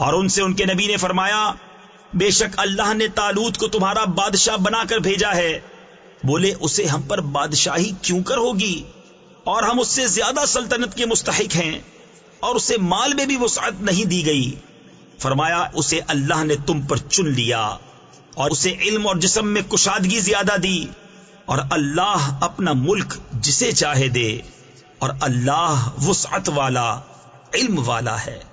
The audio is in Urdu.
اور ان سے ان کے نبی نے فرمایا، بے شک اللہ نے تالوت کو تمہارا بادشاہ بنا کر بھیجا ہے۔ بولے، اسے ہم پر بادشاہی کیوں کر ہوگی؟ اور ہم اس سے زیادہ سلطنت کے مستحق ہیں اور اسے مال میں بھی وسعت نہیں دی گئی۔ فرمایا، اسے اللہ نے تم پر چن لیا اور اسے علم اور جسم میں کشادگی زیادہ دی اور اللہ اپنا ملک جسے چاہے دے اور اللہ وسعت والا، علم والا ہے۔